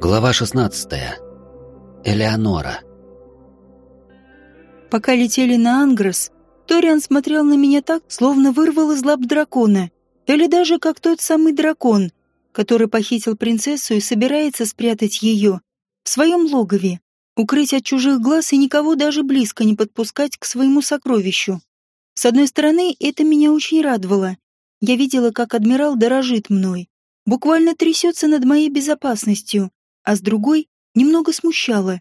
Глава 16. Элеонора. Пока летели на Ангрос, Ториан смотрел на меня так, словно вырвал из лап дракона, или даже как тот самый дракон, который похитил принцессу и собирается спрятать ее в своем логове, укрыть от чужих глаз и никого даже близко не подпускать к своему сокровищу. С одной стороны, это меня очень радовало. Я видела, как адмирал дорожит мной, буквально трясется над моей безопасностью, а с другой немного смущало.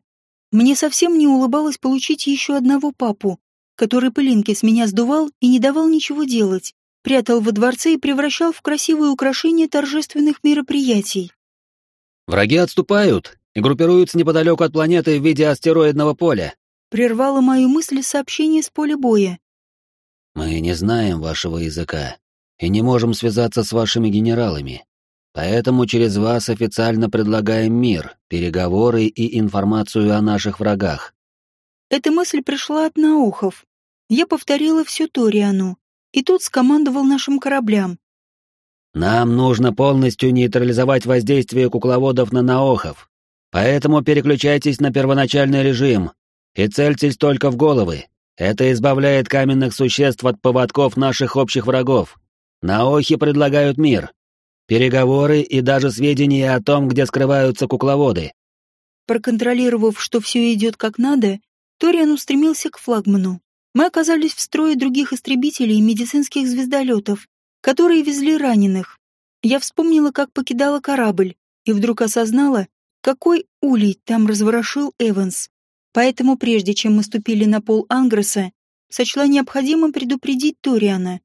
Мне совсем не улыбалось получить еще одного папу, который пылинки с меня сдувал и не давал ничего делать, прятал во дворце и превращал в красивое украшение торжественных мероприятий. «Враги отступают и группируются неподалеку от планеты в виде астероидного поля», прервало мою мысль сообщение с поля боя. «Мы не знаем вашего языка и не можем связаться с вашими генералами. Поэтому через вас официально предлагаем мир, переговоры и информацию о наших врагах. Эта мысль пришла от Наухов. Я повторила всю Ториану, и тут скомандовал нашим кораблям. Нам нужно полностью нейтрализовать воздействие кукловодов на Наохов. Поэтому переключайтесь на первоначальный режим и цельтесь только в головы. Это избавляет каменных существ от поводков наших общих врагов. Наохи предлагают мир, переговоры и даже сведения о том, где скрываются кукловоды. Проконтролировав, что все идет как надо, Ториан устремился к флагману. Мы оказались в строе других истребителей и медицинских звездолетов, которые везли раненых. Я вспомнила, как покидала корабль, и вдруг осознала, какой улей там разворошил Эванс. Поэтому прежде чем мы ступили на пол Ангроса, сочла необходимым предупредить Ториана.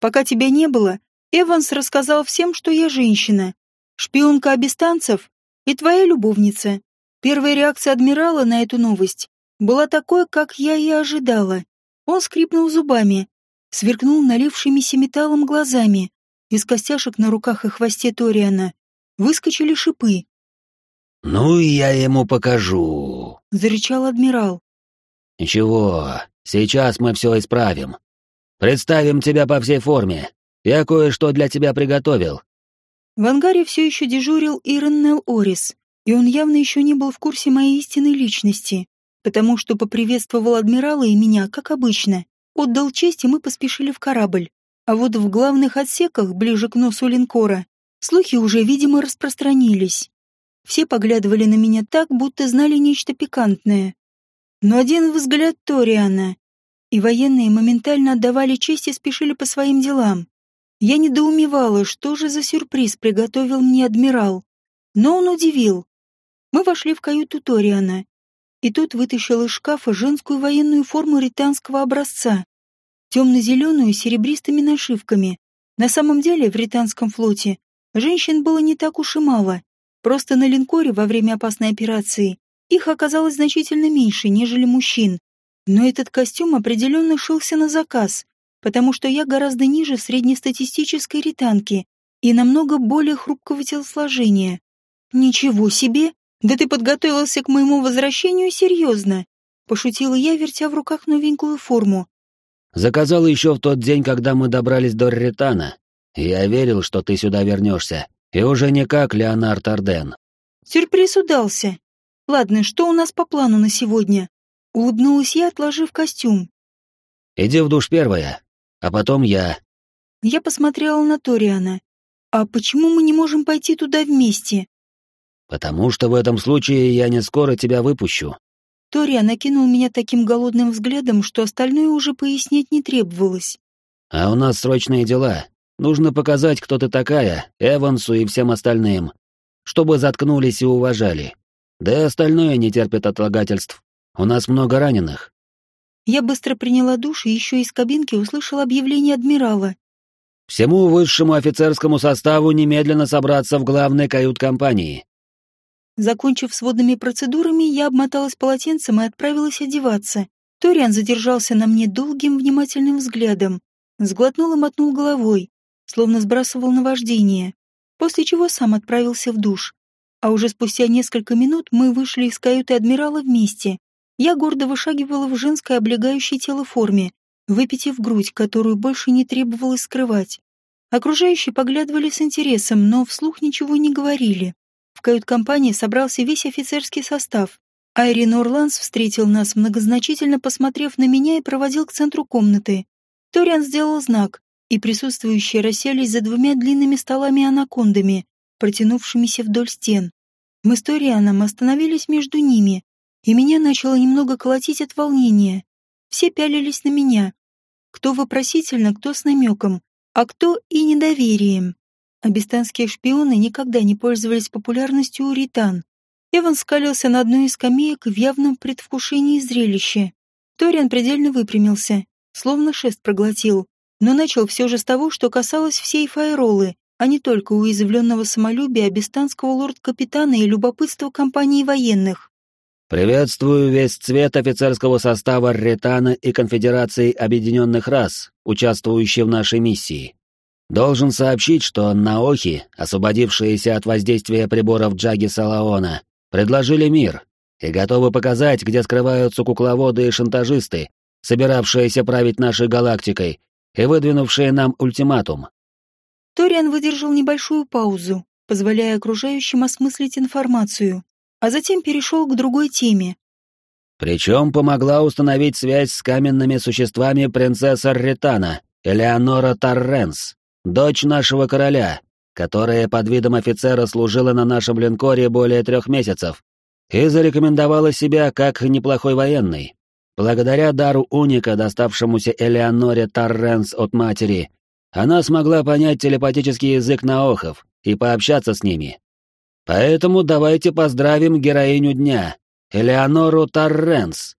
Пока тебя не было, Эванс рассказал всем, что я женщина, шпионка абистанцев и твоя любовница. Первая реакция адмирала на эту новость была такой, как я и ожидала. Он скрипнул зубами, сверкнул налившимися металлом глазами. Из костяшек на руках и хвосте Ториана выскочили шипы. «Ну, я ему покажу», — зарычал адмирал. «Ничего, сейчас мы все исправим. Представим тебя по всей форме, я кое-что для тебя приготовил». В ангаре все еще дежурил Иреннел Орис, и он явно еще не был в курсе моей истинной личности, потому что поприветствовал адмирала и меня, как обычно. Отдал честь, и мы поспешили в корабль. А вот в главных отсеках, ближе к носу линкора, слухи уже, видимо, распространились. Все поглядывали на меня так, будто знали нечто пикантное. Но один взгляд Ториана, и военные моментально отдавали честь и спешили по своим делам. Я недоумевала, что же за сюрприз приготовил мне адмирал. Но он удивил. Мы вошли в каюту Ториана. И тут вытащил из шкафа женскую военную форму ританского образца. Темно-зеленую с серебристыми нашивками. На самом деле в ританском флоте женщин было не так уж и мало. Просто на линкоре во время опасной операции их оказалось значительно меньше, нежели мужчин. Но этот костюм определенно шился на заказ потому что я гораздо ниже среднестатистической ританки и намного более хрупкого телосложения. Ничего себе! Да ты подготовился к моему возвращению серьезно! Пошутила я, вертя в руках новенькую форму. Заказал еще в тот день, когда мы добрались до Ритана. Я верил, что ты сюда вернешься. И уже не как Леонард Арден. Сюрприз удался. Ладно, что у нас по плану на сегодня? Улыбнулась я, отложив костюм. Иди в душ первая, а потом я. Я посмотрела на Ториана. А почему мы не можем пойти туда вместе? Потому что в этом случае я не скоро тебя выпущу. Ториан накинул меня таким голодным взглядом, что остальное уже пояснять не требовалось. А у нас срочные дела. Нужно показать, кто ты такая, Эвансу и всем остальным, чтобы заткнулись и уважали. Да и остальное не терпит отлагательств. У нас много раненых. Я быстро приняла душ и еще из кабинки услышала объявление адмирала. «Всему высшему офицерскому составу немедленно собраться в главной кают-компании». Закончив с водными процедурами, я обмоталась полотенцем и отправилась одеваться. Ториан задержался на мне долгим внимательным взглядом, сглотнул и мотнул головой, словно сбрасывал наваждение, после чего сам отправился в душ. А уже спустя несколько минут мы вышли из каюты адмирала вместе. Я гордо вышагивала в женской облегающей тело форме, выпитив грудь, которую больше не требовалось скрывать. Окружающие поглядывали с интересом, но вслух ничего не говорили. В кают-компании собрался весь офицерский состав. Айрин Орланс встретил нас, многозначительно посмотрев на меня и проводил к центру комнаты. Ториан сделал знак, и присутствующие расселись за двумя длинными столами-анакондами, протянувшимися вдоль стен. Мы с Торианом остановились между ними, и меня начало немного колотить от волнения. Все пялились на меня. Кто вопросительно, кто с намеком а кто и недоверием. Абистанские шпионы никогда не пользовались популярностью у ритан. Эван скалился на одной из скамеек в явном предвкушении зрелища. Ториан предельно выпрямился, словно шест проглотил, но начал все же с того, что касалось всей Файролы, а не только уязвленного самолюбия абистанского лорд-капитана и любопытства компании военных. «Приветствую весь цвет офицерского состава Ретана и Конфедерации Объединенных Рас, участвующие в нашей миссии. Должен сообщить, что наохи, освободившиеся от воздействия приборов Джаги Салаона, предложили мир и готовы показать, где скрываются кукловоды и шантажисты, собиравшиеся править нашей галактикой и выдвинувшие нам ультиматум. Ториан выдержал небольшую паузу, позволяя окружающим осмыслить информацию а затем перешел к другой теме. Причем помогла установить связь с каменными существами принцесса Ритана, Элеонора Торренс, дочь нашего короля, которая под видом офицера служила на нашем линкоре более трех месяцев и зарекомендовала себя как неплохой военный. Благодаря дару уника, доставшемуся Элеоноре Торренс от матери, она смогла понять телепатический язык наохов и пообщаться с ними, Поэтому давайте поздравим героиню дня, Элеонору Торренс.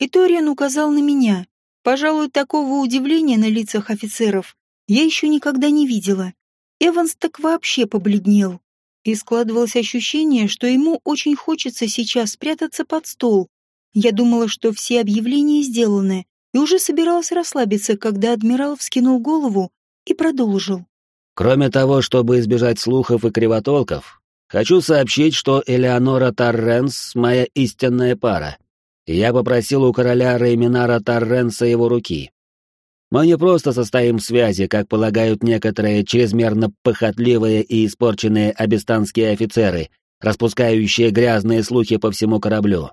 И Ториан указал на меня. Пожалуй, такого удивления на лицах офицеров я еще никогда не видела. Эванс так вообще побледнел. И складывалось ощущение, что ему очень хочется сейчас спрятаться под стол. Я думала, что все объявления сделаны, и уже собиралась расслабиться, когда адмирал вскинул голову и продолжил. Кроме того, чтобы избежать слухов и кривотолков, Хочу сообщить, что Элеонора Торренс — моя истинная пара. Я попросил у короля Рейминара Торренса его руки. Мы не просто состоим в связи, как полагают некоторые чрезмерно похотливые и испорченные абистанские офицеры, распускающие грязные слухи по всему кораблю.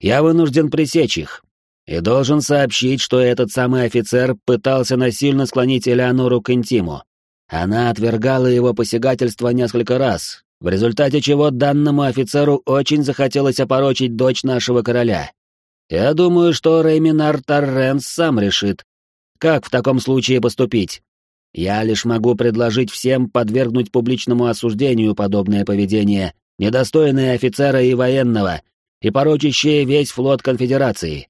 Я вынужден пресечь их. И должен сообщить, что этот самый офицер пытался насильно склонить Элеонору к интиму. Она отвергала его посягательство несколько раз, в результате чего данному офицеру очень захотелось опорочить дочь нашего короля. Я думаю, что Рейминар Торренс сам решит, как в таком случае поступить. Я лишь могу предложить всем подвергнуть публичному осуждению подобное поведение, недостойное офицера и военного, и порочащее весь флот конфедерации.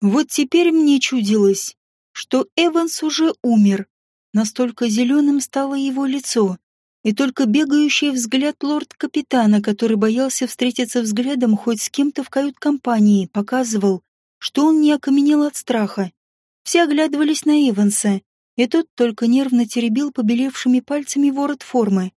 Вот теперь мне чудилось, что Эванс уже умер. Настолько зеленым стало его лицо, и только бегающий взгляд лорд-капитана, который боялся встретиться взглядом хоть с кем-то в кают-компании, показывал, что он не окаменел от страха. Все оглядывались на Эванса, и тот только нервно теребил побелевшими пальцами ворот формы.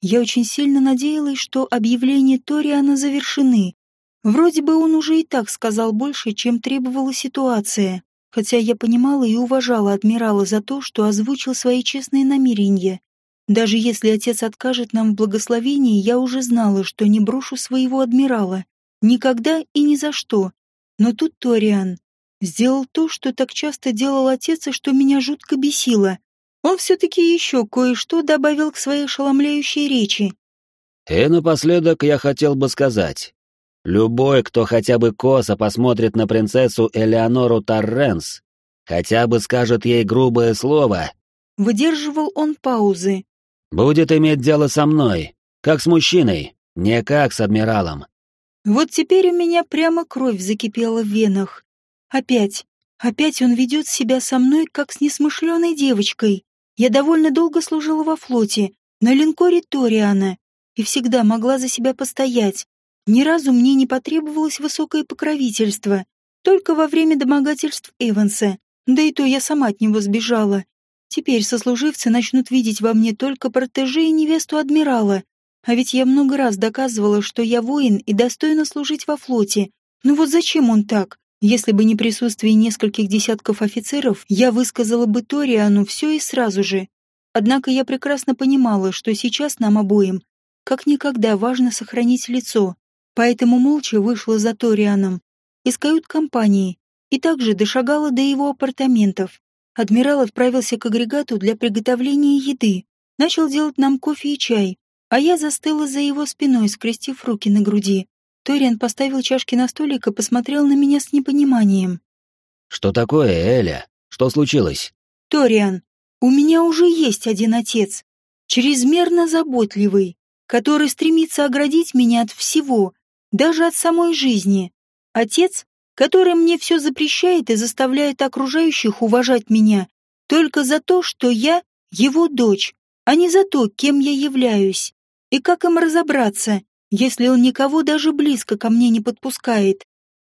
Я очень сильно надеялась, что объявления Ториана завершены. Вроде бы он уже и так сказал больше, чем требовала ситуация, хотя я понимала и уважала адмирала за то, что озвучил свои честные намерения. Даже если отец откажет нам в благословении, я уже знала, что не брошу своего адмирала. Никогда и ни за что. Но тут Ториан сделал то, что так часто делал отец, и что меня жутко бесило. Он все-таки еще кое-что добавил к своей ошеломляющей речи. И напоследок я хотел бы сказать. Любой, кто хотя бы косо посмотрит на принцессу Элеонору Торренс, хотя бы скажет ей грубое слово... Выдерживал он паузы, Будет иметь дело со мной, как с мужчиной, не как с адмиралом. Вот теперь у меня прямо кровь закипела в венах. Опять, опять он ведет себя со мной, как с несмышленой девочкой. Я довольно долго служила во флоте, на линкоре Ториана, и всегда могла за себя постоять. Ни разу мне не потребовалось высокое покровительство, только во время домогательств Эванса, да и то я сама от него сбежала. Теперь сослуживцы начнут видеть во мне только протеже и невесту адмирала. А ведь я много раз доказывала, что я воин и достойна служить во флоте. Ну вот зачем он так? Если бы не присутствие нескольких десятков офицеров, я высказала бы Ториану все и сразу же. Однако я прекрасно понимала, что сейчас нам обоим как никогда важно сохранить лицо, поэтому молча вышла за Торианом из кают-компании и также дошагала до его апартаментов. Адмирал отправился к агрегату для приготовления еды, начал делать нам кофе и чай, а я застыла за его спиной, скрестив руки на груди. Ториан поставил чашки на столик и посмотрел на меня с непониманием. «Что такое, Эля? Что случилось?» «Ториан, у меня уже есть один отец, чрезмерно заботливый, который стремится оградить меня от всего, даже от самой жизни. Отец, который мне все запрещает и заставляет окружающих уважать меня только за то, что я его дочь, а не за то, кем я являюсь. И как им разобраться, если он никого даже близко ко мне не подпускает?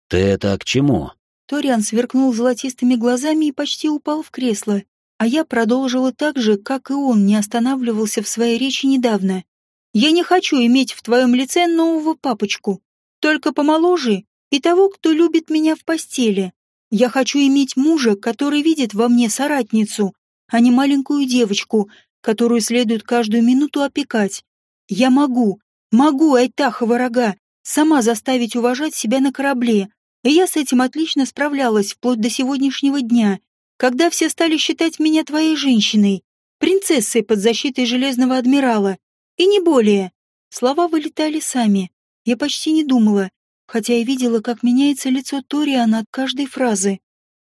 Ты это к чему? Ториан сверкнул золотистыми глазами и почти упал в кресло, а я продолжила так же, как и он не останавливался в своей речи недавно. Я не хочу иметь в твоем лице нового папочку, только помоложе и того, кто любит меня в постели. Я хочу иметь мужа, который видит во мне соратницу, а не маленькую девочку, которую следует каждую минуту опекать. Я могу, могу, Айтахова рога, сама заставить уважать себя на корабле. И я с этим отлично справлялась вплоть до сегодняшнего дня, когда все стали считать меня твоей женщиной, принцессой под защитой Железного Адмирала. И не более. Слова вылетали сами. Я почти не думала, хотя и видела, как меняется лицо Ториана от каждой фразы.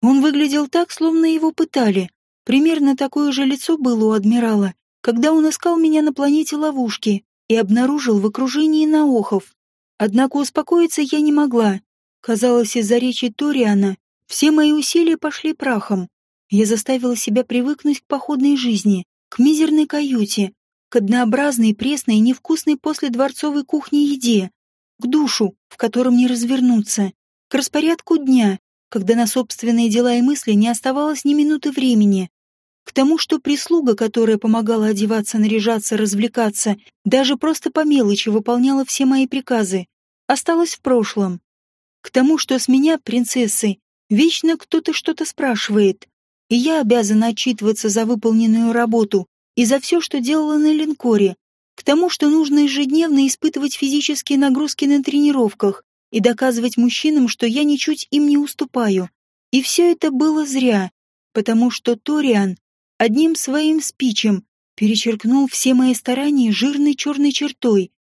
Он выглядел так, словно его пытали. Примерно такое же лицо было у адмирала, когда он искал меня на планете ловушки и обнаружил в окружении наохов. Однако успокоиться я не могла. Казалось, из-за речи Ториана все мои усилия пошли прахом. Я заставила себя привыкнуть к походной жизни, к мизерной каюте, к однообразной, пресной и невкусной после дворцовой кухни еде, к душу, в котором не развернуться, к распорядку дня, когда на собственные дела и мысли не оставалось ни минуты времени, к тому, что прислуга, которая помогала одеваться, наряжаться, развлекаться, даже просто по мелочи выполняла все мои приказы, осталась в прошлом. К тому, что с меня, принцессы, вечно кто-то что-то спрашивает, и я обязана отчитываться за выполненную работу и за все, что делала на линкоре, к тому, что нужно ежедневно испытывать физические нагрузки на тренировках и доказывать мужчинам, что я ничуть им не уступаю. И все это было зря, потому что Ториан одним своим спичем перечеркнул все мои старания жирной черной чертой.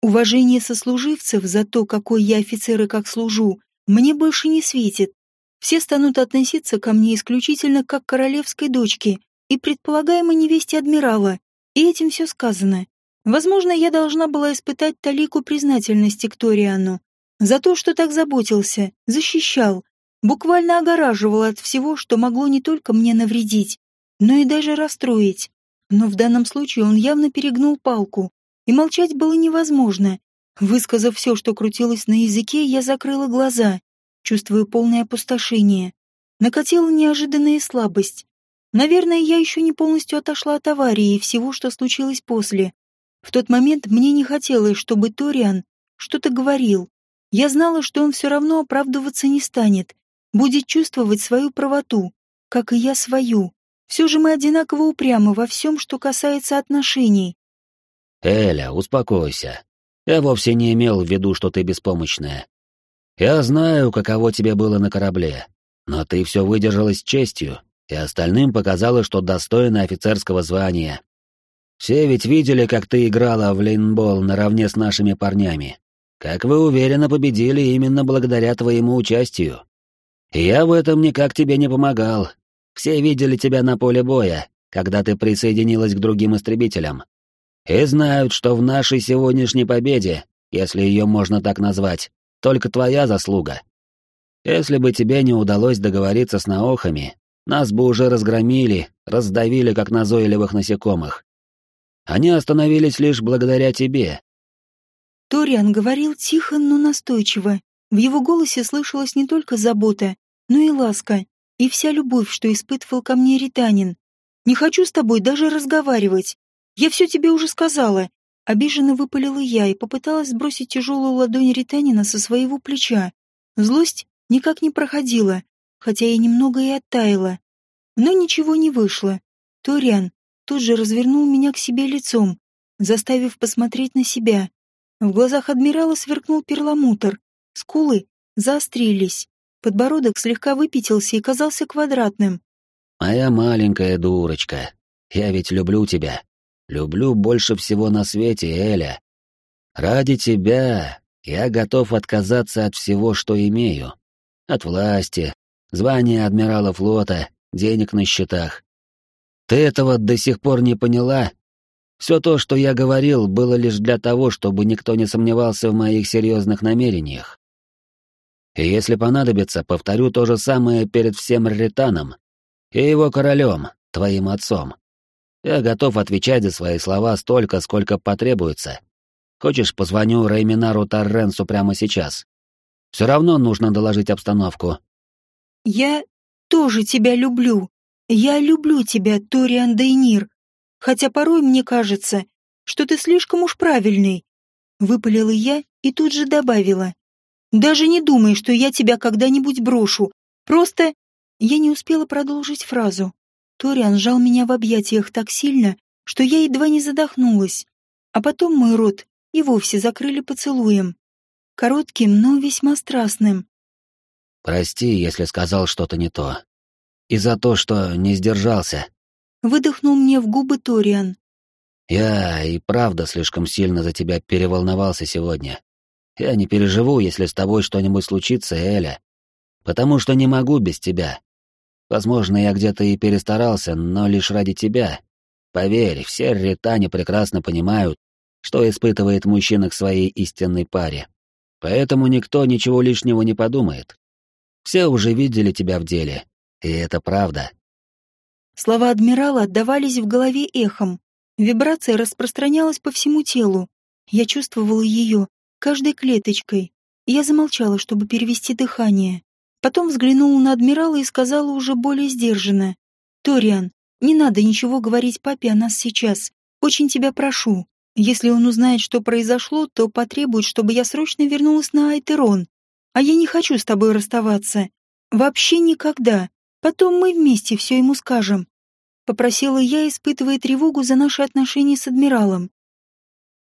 Уважение сослуживцев за то, какой я офицер и как служу, мне больше не светит. Все станут относиться ко мне исключительно как к королевской дочке и предполагаемой невесте адмирала, и этим все сказано. Возможно, я должна была испытать талику признательности к Ториану за то, что так заботился, защищал, буквально огораживал от всего, что могло не только мне навредить, но и даже расстроить. Но в данном случае он явно перегнул палку, и молчать было невозможно. Высказав все, что крутилось на языке, я закрыла глаза, чувствуя полное опустошение. Накатила неожиданная слабость. Наверное, я еще не полностью отошла от аварии и всего, что случилось после. В тот момент мне не хотелось, чтобы Ториан что-то говорил. Я знала, что он все равно оправдываться не станет, будет чувствовать свою правоту, как и я свою. Все же мы одинаково упрямы во всем, что касается отношений. Эля, успокойся. Я вовсе не имел в виду, что ты беспомощная. Я знаю, каково тебе было на корабле, но ты все выдержала с честью, и остальным показала, что достойна офицерского звания. Все ведь видели, как ты играла в лейнбол наравне с нашими парнями. Как вы уверенно победили именно благодаря твоему участию. Я в этом никак тебе не помогал, все видели тебя на поле боя, когда ты присоединилась к другим истребителям. И знают, что в нашей сегодняшней победе, если ее можно так назвать, только твоя заслуга. Если бы тебе не удалось договориться с наохами, нас бы уже разгромили, раздавили, как назойливых насекомых. Они остановились лишь благодаря тебе. Ториан говорил тихо, но настойчиво. В его голосе слышалась не только забота, но и ласка и вся любовь, что испытывал ко мне Ританин. Не хочу с тобой даже разговаривать. Я все тебе уже сказала. Обиженно выпалила я и попыталась сбросить тяжелую ладонь Ританина со своего плеча. Злость никак не проходила, хотя и немного и оттаяла. Но ничего не вышло. Ториан, тут же развернул меня к себе лицом, заставив посмотреть на себя. В глазах адмирала сверкнул перламутр, скулы заострились, подбородок слегка выпятился и казался квадратным. «Моя маленькая дурочка, я ведь люблю тебя. Люблю больше всего на свете, Эля. Ради тебя я готов отказаться от всего, что имею. От власти, звания адмирала флота, денег на счетах. Ты этого до сих пор не поняла? Все то, что я говорил, было лишь для того, чтобы никто не сомневался в моих серьезных намерениях. И если понадобится, повторю то же самое перед всем Ританом и его королем, твоим отцом. Я готов отвечать за свои слова столько, сколько потребуется. Хочешь, позвоню Рейминару Торренсу прямо сейчас? Все равно нужно доложить обстановку. Я тоже тебя люблю. Я люблю тебя, Ториан Дейнир. Хотя порой мне кажется, что ты слишком уж правильный. Выпалила я и тут же добавила. Даже не думай, что я тебя когда-нибудь брошу. Просто... Я не успела продолжить фразу. Ториан сжал меня в объятиях так сильно, что я едва не задохнулась. А потом мой рот и вовсе закрыли поцелуем. Коротким, но весьма страстным. «Прости, если сказал что-то не то. И за то, что не сдержался». Выдохнул мне в губы Ториан. «Я и правда слишком сильно за тебя переволновался сегодня. Я не переживу, если с тобой что-нибудь случится, Эля. Потому что не могу без тебя. Возможно, я где-то и перестарался, но лишь ради тебя. Поверь, все ретане прекрасно понимают, что испытывает мужчина к своей истинной паре. Поэтому никто ничего лишнего не подумает. Все уже видели тебя в деле, и это правда. Слова адмирала отдавались в голове эхом. Вибрация распространялась по всему телу. Я чувствовала ее каждой клеточкой. Я замолчала, чтобы перевести дыхание. Потом взглянула на адмирала и сказала уже более сдержанно. «Ториан, не надо ничего говорить папе о нас сейчас. Очень тебя прошу. Если он узнает, что произошло, то потребует, чтобы я срочно вернулась на Айтерон. А я не хочу с тобой расставаться. Вообще никогда. Потом мы вместе все ему скажем. Попросила я, испытывая тревогу за наши отношения с адмиралом.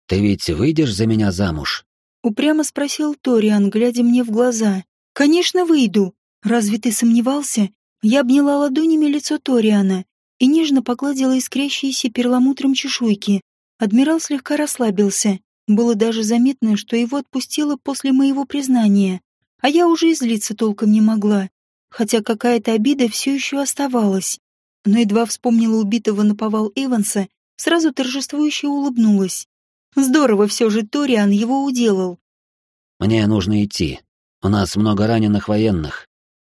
«Ты ведь выйдешь за меня замуж?» Упрямо спросил Ториан, глядя мне в глаза. «Конечно, выйду. Разве ты сомневался?» Я обняла ладонями лицо Ториана и нежно погладила искрящиеся перламутром чешуйки. Адмирал слегка расслабился. Было даже заметно, что его отпустило после моего признания. А я уже и злиться толком не могла. Хотя какая-то обида все еще оставалась. Но едва вспомнила убитого наповал Эванса, сразу торжествующе улыбнулась. Здорово все же Ториан его уделал. «Мне нужно идти. У нас много раненых военных.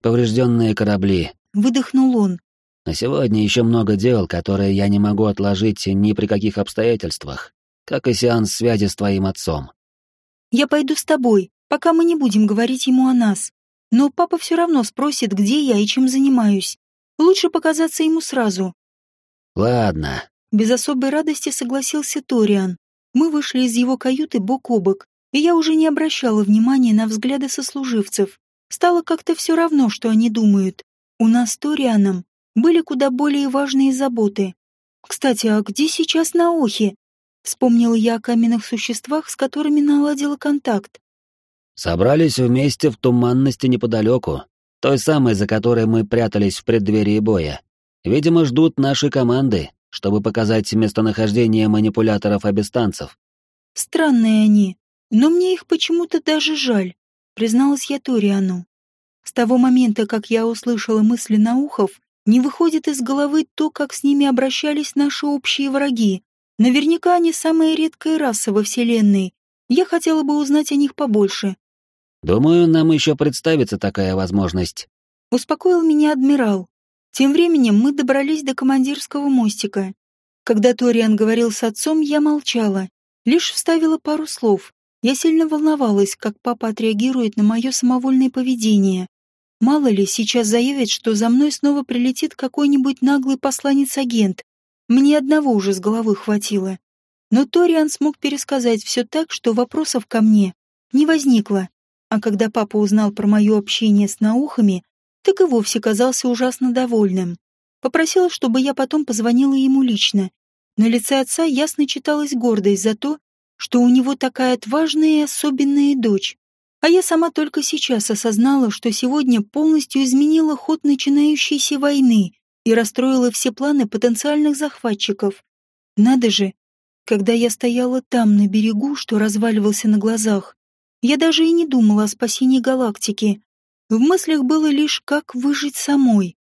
Поврежденные корабли». Выдохнул он. На сегодня еще много дел, которые я не могу отложить ни при каких обстоятельствах, как и сеанс связи с твоим отцом. Я пойду с тобой, пока мы не будем говорить ему о нас. Но папа все равно спросит, где я и чем занимаюсь. Лучше показаться ему сразу. Ладно. Без особой радости согласился Ториан. Мы вышли из его каюты бок о бок, и я уже не обращала внимания на взгляды сослуживцев. Стало как-то все равно, что они думают. У нас с Торианом были куда более важные заботы. Кстати, а где сейчас Наохи? Вспомнила я о каменных существах, с которыми наладила контакт. Собрались вместе в туманности неподалеку, той самой, за которой мы прятались в преддверии боя. Видимо, ждут нашей команды, чтобы показать местонахождение манипуляторов-абистанцев. Странные они, но мне их почему-то даже жаль, призналась я Ториану. С того момента, как я услышала мысли Наухов, не выходит из головы то, как с ними обращались наши общие враги. Наверняка они самая редкая раса во Вселенной. Я хотела бы узнать о них побольше. Думаю, нам еще представится такая возможность. Успокоил меня адмирал. Тем временем мы добрались до командирского мостика. Когда Ториан говорил с отцом, я молчала. Лишь вставила пару слов. Я сильно волновалась, как папа отреагирует на мое самовольное поведение. Мало ли, сейчас заявят, что за мной снова прилетит какой-нибудь наглый посланец-агент. Мне одного уже с головы хватило. Но Ториан смог пересказать все так, что вопросов ко мне не возникло. А когда папа узнал про мое общение с наухами, так и вовсе казался ужасно довольным. Попросил, чтобы я потом позвонила ему лично На лице отца ясно читалась гордость за то, что у него такая отважная и особенная дочь. А я сама только сейчас осознала, что сегодня полностью изменила ход начинающейся войны и расстроила все планы потенциальных захватчиков. Надо же, когда я стояла там, на берегу, что разваливался на глазах, я даже и не думала о спасении галактики. В мыслях было лишь, как выжить самой.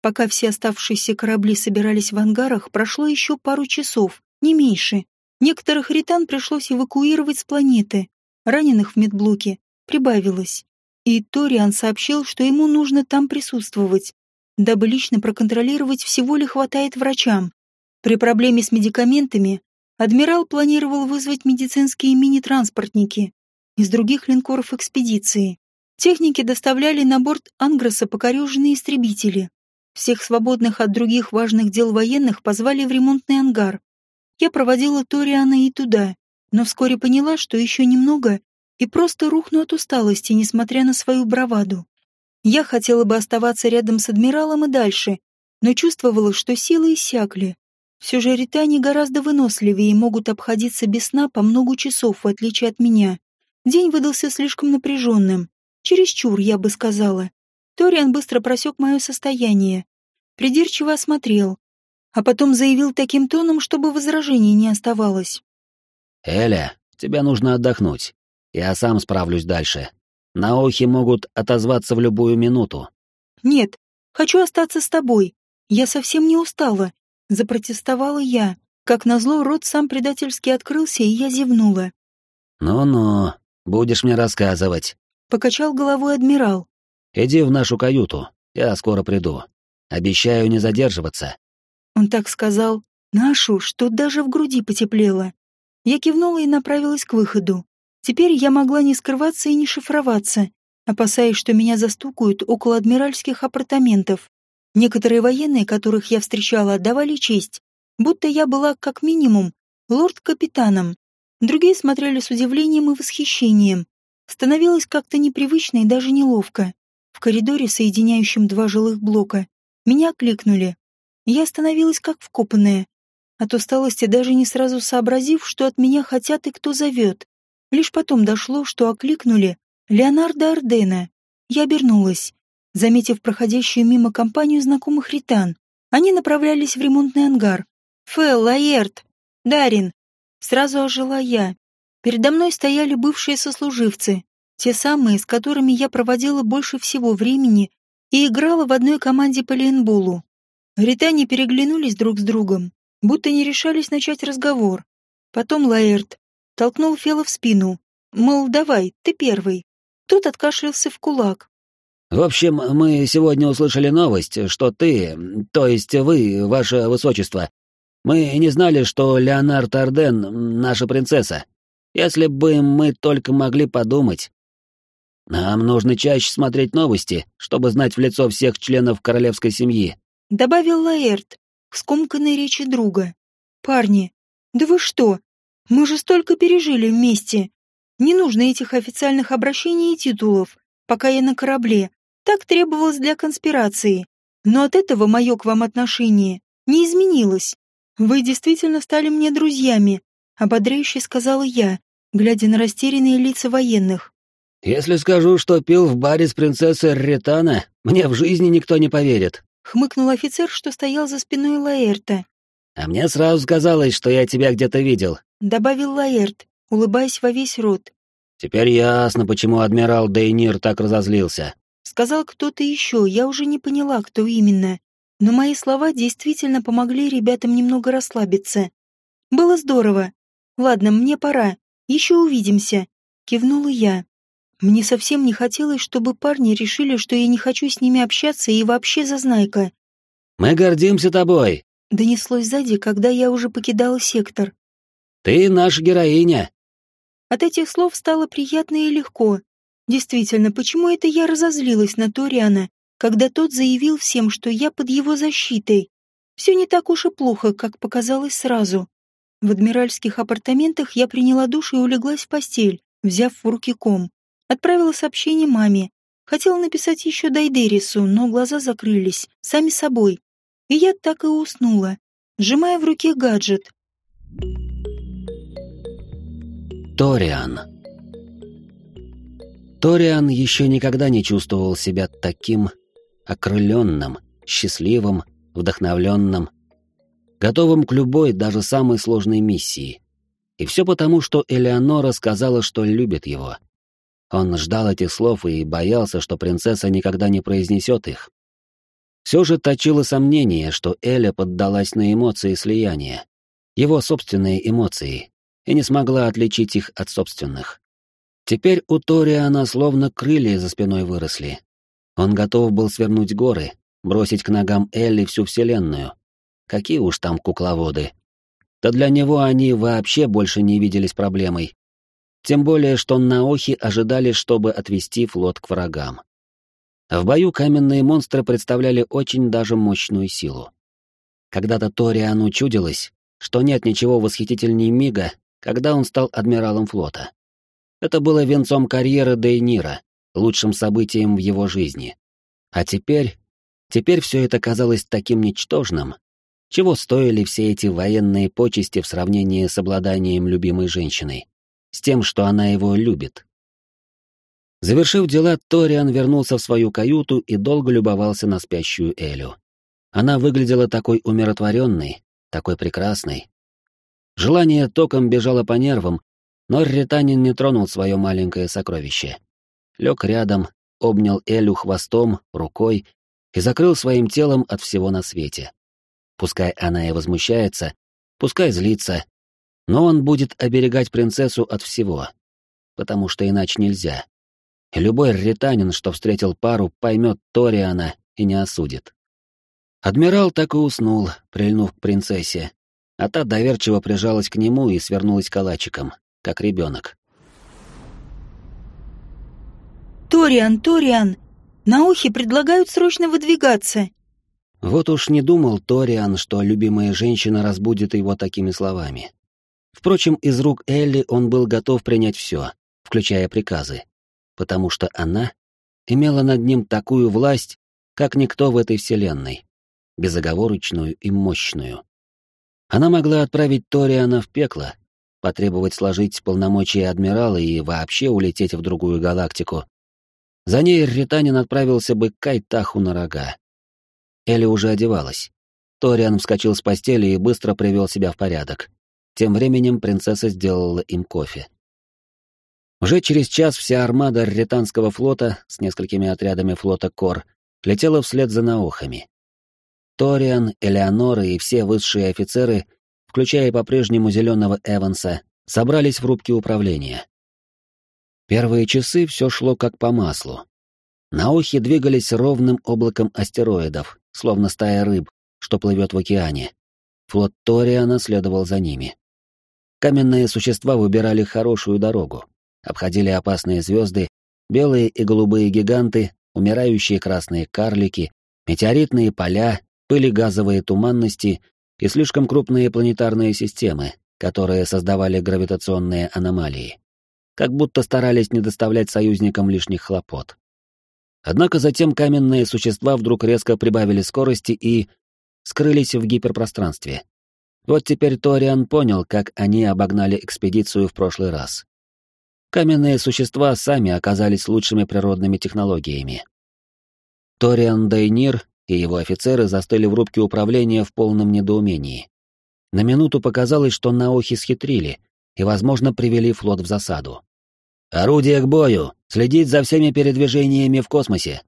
Пока все оставшиеся корабли собирались в ангарах, прошло еще пару часов, не меньше. Некоторых ритан пришлось эвакуировать с планеты. Раненых в медблоке прибавилось. И Ториан сообщил, что ему нужно там присутствовать, дабы лично проконтролировать, всего ли хватает врачам. При проблеме с медикаментами адмирал планировал вызвать медицинские мини-транспортники из других линкоров экспедиции. Техники доставляли на борт Ангроса покореженные истребители. Всех свободных от других важных дел военных позвали в ремонтный ангар. Я проводила Ториана и туда, но вскоре поняла, что еще немного и просто рухну от усталости, несмотря на свою браваду. Я хотела бы оставаться рядом с адмиралом и дальше, но чувствовала, что силы иссякли. Все же ритане гораздо выносливее и могут обходиться без сна по много часов, в отличие от меня. День выдался слишком напряженным. Чересчур, я бы сказала. Ториан быстро просек мое состояние. Придирчиво осмотрел. А потом заявил таким тоном, чтобы возражений не оставалось. «Эля, тебе нужно отдохнуть. Я сам справлюсь дальше. Наохи могут отозваться в любую минуту. Нет, хочу остаться с тобой. Я совсем не устала. Запротестовала я. Как назло, рот сам предательски открылся, и я зевнула. «Ну-ну, будешь мне рассказывать», — покачал головой адмирал. «Иди в нашу каюту, я скоро приду. Обещаю не задерживаться». Он так сказал, нашу, что даже в груди потеплело. Я кивнула и направилась к выходу. Теперь я могла не скрываться и не шифроваться, опасаясь, что меня застукают около адмиральских апартаментов. Некоторые военные, которых я встречала, отдавали честь, будто я была, как минимум, лорд-капитаном. Другие смотрели с удивлением и восхищением. Становилось как-то непривычно и даже неловко. В коридоре, соединяющем два жилых блока, меня окликнули. Я остановилась как вкопанная, от усталости даже не сразу сообразив, что от меня хотят и кто зовет. Лишь потом дошло, что окликнули Леонардо Ардена. Я обернулась, заметив проходящую мимо компанию знакомых ритан. Они направлялись в ремонтный ангар. «Фэл, Лаерт, Дарин!» Сразу ожила я. Передо мной стояли бывшие сослуживцы, те самые, с которыми я проводила больше всего времени и играла в одной команде по лейнболу. Ритане переглянулись друг с другом, будто не решались начать разговор. Потом Лаэрт толкнул Фела в спину. Мол, давай, ты первый. Тот откашлялся в кулак. «В общем, мы сегодня услышали новость, что ты, то есть вы, ваше высочество, мы не знали, что Леонард Арден — наша принцесса. Если бы мы только могли подумать. Нам нужно чаще смотреть новости, чтобы знать в лицо всех членов королевской семьи», — добавил Лаэрт к скомканной речи друга. «Парни, да вы что, мы же столько пережили вместе. Не нужно этих официальных обращений и титулов, пока я на корабле. Так требовалось для конспирации. Но от этого мое к вам отношение не изменилось. Вы действительно стали мне друзьями, ободряюще сказала я, глядя на растерянные лица военных. Если скажу, что пил в баре с принцессой Ретана, мне в жизни никто не поверит. Хмыкнул офицер, что стоял за спиной Лаэрта. А мне сразу казалось, что я тебя где-то видел. — добавил Лаэрт, улыбаясь во весь рот. «Теперь ясно, почему адмирал Дейнир так разозлился», — сказал кто-то еще, я уже не поняла, кто именно. Но мои слова действительно помогли ребятам немного расслабиться. «Было здорово. Ладно, мне пора. Еще увидимся», — кивнула я. Мне совсем не хотелось, чтобы парни решили, что я не хочу с ними общаться и вообще зазнайка. «Мы гордимся тобой», — донеслось сзади, когда я уже покидала сектор. Ты наша героиня. От этих слов стало приятно и легко. Действительно, почему это я разозлилась на Ториана, когда тот заявил всем, что я под его защитой. Все не так уж и плохо, как показалось сразу. В адмиральских апартаментах я приняла душ и улеглась в постель, взяв в руки ком. Отправила сообщение маме. Хотела написать еще Дайдерису, но глаза закрылись, сами собой. И я так и уснула, сжимая в руке гаджет. Ториан Ториан еще никогда не чувствовал себя таким окрыленным, счастливым, вдохновленным, готовым к любой, даже самой сложной миссии. И все потому, что Элеонора сказала, что любит его. Он ждал этих слов и боялся, что принцесса никогда не произнесет их. Все же точило сомнение, что Эля поддалась на эмоции слияния, его собственные эмоции, и не смогла отличить их от собственных. Теперь у Ториана словно крылья за спиной выросли. Он готов был свернуть горы, бросить к ногам Элли всю вселенную. Какие уж там кукловоды. Да для него они вообще больше не виделись проблемой. Тем более, что наохи ожидали, чтобы отвести флот к врагам. В бою каменные монстры представляли очень даже мощную силу. Когда-то Ториану чудилось, что нет ничего восхитительней Мига, когда он стал адмиралом флота. Это было венцом карьеры Дейнира, лучшим событием в его жизни. А теперь... Теперь все это казалось таким ничтожным. Чего стоили все эти военные почести в сравнении с обладанием любимой женщиной? С тем, что она его любит. Завершив дела, Ториан вернулся в свою каюту и долго любовался на спящую Элю. Она выглядела такой умиротворенной, такой прекрасной. Желание током бежало по нервам, но Ританин не тронул свое маленькое сокровище. Лег рядом, обнял Элю хвостом, рукой и закрыл своим телом от всего на свете. Пускай она и возмущается, пускай злится, но он будет оберегать принцессу от всего, потому что иначе нельзя. Любой ританин, что встретил пару, поймет Ториана и не осудит. Адмирал так и уснул, прильнув к принцессе, а та доверчиво прижалась к нему и свернулась калачиком, как ребенок. «Ториан, Ториан! Наухи предлагают срочно выдвигаться!» Вот уж не думал Ториан, что любимая женщина разбудит его такими словами. Впрочем, из рук Элли он был готов принять все, включая приказы, потому что она имела над ним такую власть, как никто в этой вселенной, безоговорочную и мощную. Она могла отправить Ториана в пекло, потребовать сложить полномочия адмирала и вообще улететь в другую галактику. За ней Ританин отправился бы к Кайтаху на рога. Элли уже одевалась. Ториан вскочил с постели и быстро привел себя в порядок. Тем временем принцесса сделала им кофе. Уже через час вся армада Ританского флота с несколькими отрядами флота Кор летела вслед за наухами. Ториан, Элеонора и все высшие офицеры включая по-прежнему зеленого Эванса, собрались в рубке управления. Первые часы все шло как по маслу. Наухи двигались ровным облаком астероидов, словно стая рыб, что плывет в океане. Флот Ториана следовал за ними. Каменные существа выбирали хорошую дорогу, обходили опасные звезды, белые и голубые гиганты, умирающие красные карлики, метеоритные поля, пыли-газовые туманности и слишком крупные планетарные системы, которые создавали гравитационные аномалии. Как будто старались не доставлять союзникам лишних хлопот. Однако затем каменные существа вдруг резко прибавили скорости и скрылись в гиперпространстве. Вот теперь Ториан понял, как они обогнали экспедицию в прошлый раз. Каменные существа сами оказались лучшими природными технологиями. Ториан Дейнир и его офицеры застыли в рубке управления в полном недоумении. На минуту показалось, что наохи схитрили и, возможно, привели флот в засаду. «Орудие к бою! Следить за всеми передвижениями в космосе!»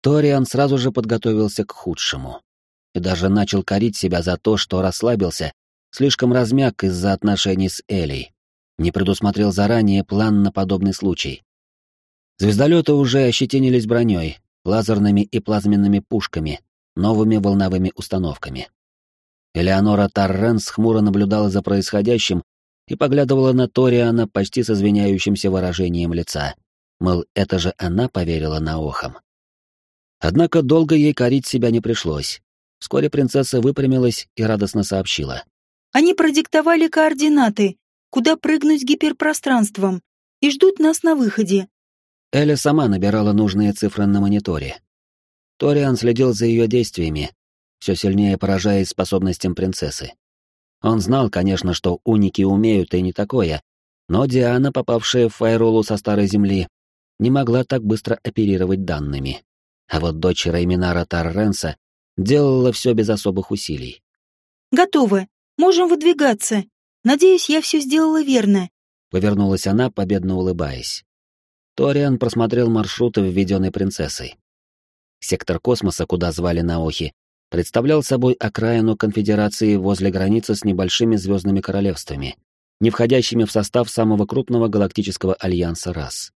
Ториан сразу же подготовился к худшему. И даже начал корить себя за то, что расслабился, слишком размяк из-за отношений с Элей. Не предусмотрел заранее план на подобный случай. Звездолеты уже ощетинились броней, лазерными и плазменными пушками, новыми волновыми установками. Элеонора Тарренс хмуро наблюдала за происходящим и поглядывала на Ториана почти с извиняющимся выражением лица. Мол, это же она поверила на охом. Однако долго ей корить себя не пришлось. Вскоре принцесса выпрямилась и радостно сообщила. «Они продиктовали координаты, куда прыгнуть гиперпространством, и ждут нас на выходе. Эля сама набирала нужные цифры на мониторе. Ториан следил за ее действиями, все сильнее поражаясь способностям принцессы. Он знал, конечно, что уники умеют и не такое, Но Диана, попавшая в Файролу со Старой Земли, не могла так быстро оперировать данными. А вот дочь Рейминара Тарренса делала все без особых усилий. «Готово. Можем выдвигаться. Надеюсь, я все сделала верно», — повернулась она, победно улыбаясь. Ториан просмотрел маршруты, введенные принцессой. Сектор космоса, куда звали Наохи, представлял собой окраину конфедерации возле границы с небольшими звездными королевствами, не входящими в состав самого крупного галактического альянса рас.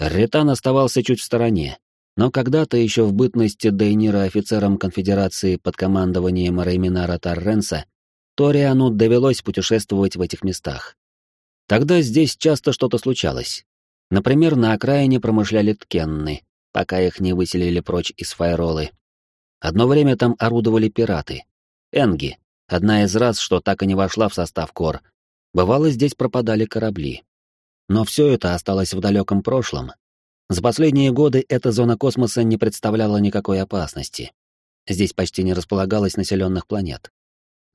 Ретан оставался чуть в стороне, но когда-то еще в бытности Дейнира офицером конфедерации под командованием Рейминара Тарренса Ториану довелось путешествовать в этих местах. Тогда здесь часто что-то случалось. Например, на окраине промышляли ткенны, пока их не выселили прочь из Файролы. Одно время там орудовали пираты. Энги, одна из раз, что так и не вошла в состав Кор. Бывало, здесь пропадали корабли. Но все это осталось в далеком прошлом. За последние годы эта зона космоса не представляла никакой опасности. Здесь почти не располагалось населенных планет.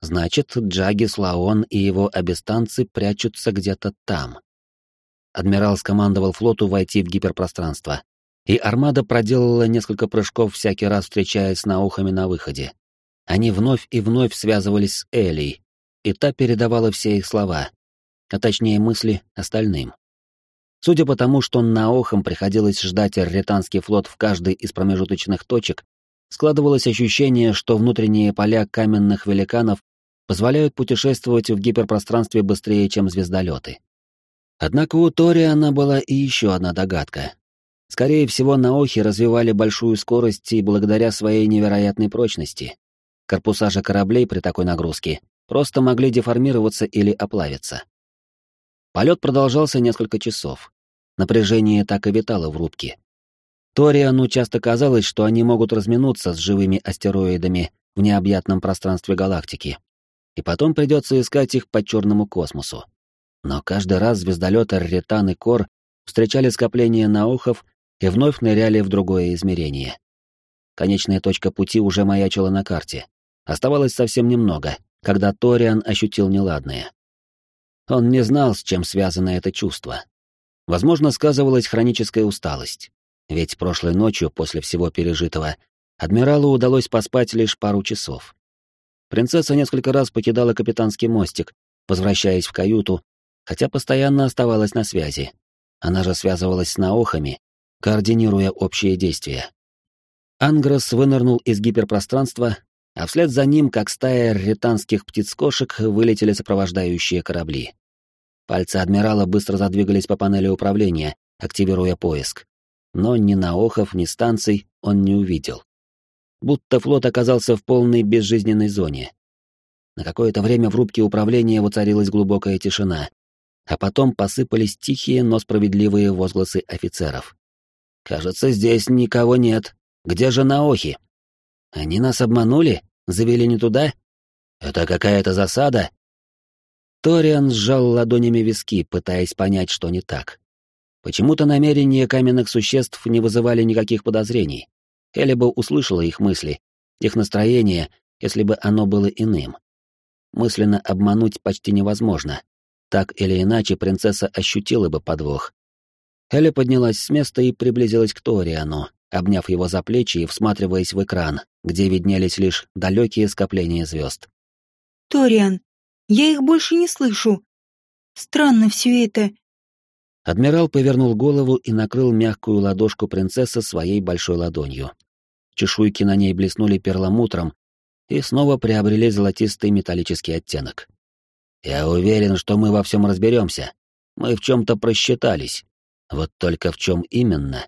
Значит, Джагис Лаон и его абистанцы прячутся где-то там. Адмирал скомандовал флоту войти в гиперпространство, и армада проделала несколько прыжков всякий раз, встречаясь с наухами на выходе. Они вновь и вновь связывались с Элей, и та передавала все их слова, а точнее мысли остальным. Судя по тому, что наохам приходилось ждать ретанский флот в каждой из промежуточных точек, складывалось ощущение, что внутренние поля каменных великанов позволяют путешествовать в гиперпространстве быстрее, чем звездолеты. Однако у Ториана была и еще одна догадка, Скорее всего, наохи развивали большую скорость и благодаря своей невероятной прочности. Корпуса же кораблей при такой нагрузке просто могли деформироваться или оплавиться. Полет продолжался несколько часов. Напряжение так и витало в рубке. Ториану часто казалось, что они могут разминуться с живыми астероидами в необъятном пространстве галактики. И потом придется искать их по черному космосу. Но каждый раз звездолеты Ретан и Кор встречали скопление наухов и вновь ныряли в другое измерение. Конечная точка пути уже маячила на карте. Оставалось совсем немного, когда Ториан ощутил неладное. Он не знал, с чем связано это чувство. Возможно, сказывалась хроническая усталость. Ведь прошлой ночью, после всего пережитого, адмиралу удалось поспать лишь пару часов. Принцесса несколько раз покидала капитанский мостик, возвращаясь в каюту, хотя постоянно оставалась на связи. Она же связывалась с наохами координируя общие действия. Ангрос вынырнул из гиперпространства, а вслед за ним, как стая ретанских птиц-кошек, вылетели сопровождающие корабли. Пальцы адмирала быстро задвигались по панели управления, активируя поиск. Но ни наохов, ни станций он не увидел. Будто флот оказался в полной безжизненной зоне. На какое-то время в рубке управления воцарилась глубокая тишина, а потом посыпались тихие, но справедливые возгласы офицеров. Кажется, здесь никого нет. Где же Наохи? Они нас обманули? Завели не туда? Это какая-то засада? Ториан сжал ладонями виски, пытаясь понять, что не так. Почему-то намерения каменных существ не вызывали никаких подозрений. Элли бы услышала их мысли, их настроение, если бы оно было иным. Мысленно обмануть почти невозможно. Так или иначе принцесса ощутила бы подвох, Эля поднялась с места и приблизилась к Ториану, обняв его за плечи и всматриваясь в экран, где виднелись лишь далекие скопления звезд. «Ториан, я их больше не слышу. Странно все это». Адмирал повернул голову и накрыл мягкую ладошку принцессы своей большой ладонью. Чешуйки на ней блеснули перламутром и снова приобрели золотистый металлический оттенок. «Я уверен, что мы во всем разберемся. Мы в чем-то просчитались. Вот только в чем именно?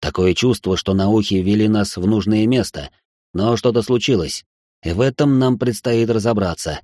Такое чувство, что науки вели нас в нужное место, но что-то случилось, и в этом нам предстоит разобраться.